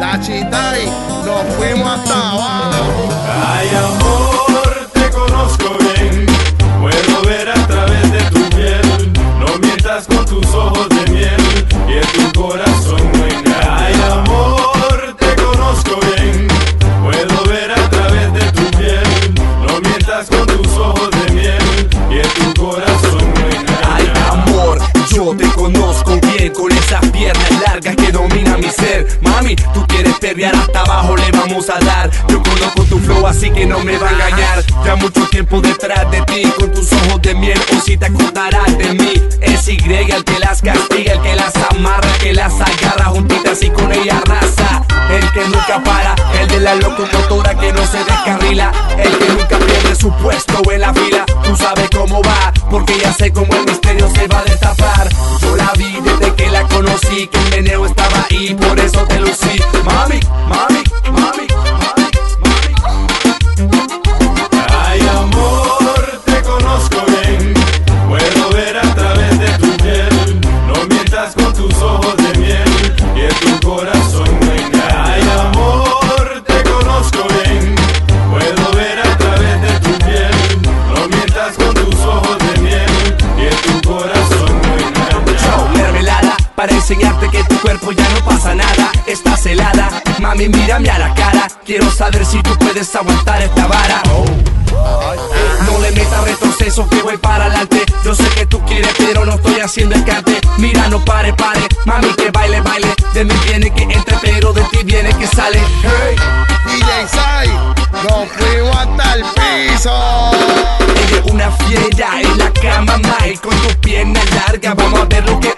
Dachitay, nos fuimos hasta abajo. Ay, amor, mi ser. Mami, tú quieres perrear hasta abajo, le vamos a dar. Yo conozco tu flow, así que no me va a engañar. Ya mucho tiempo detrás de ti, con tus ojos de miel, o si te acordarás de mí. Es Y el que las castiga, el que las amarra, el que las agarra juntitas y con ella arrasa. El que nunca para, de la locomotora que no se descarrila. El que nunca pierde su puesto en la fila. Tú sabes cómo va, porque ya sé cómo el misterio se va a destapar. Yo la vi desde que la conocí, que el meneo estaba ahí, por eso te lucí. Mami, mami, enseñarte que tu cuerpo ya no pasa nada. Estás helada, mami, mírame a la cara. Quiero saber si tú puedes aguantar esta vara. No le metas retroceso que voy para adelante. Yo sé que tú quieres, pero no estoy haciendo escante. Mira, no pare, pare, mami, que baile, baile. De mí viene que entre, pero de ti viene que sale. Hey. DJ Sai, nos fuimos hasta el piso. Ella una fiera en la cama, Mike Con tus piernas largas, vamos a ver lo que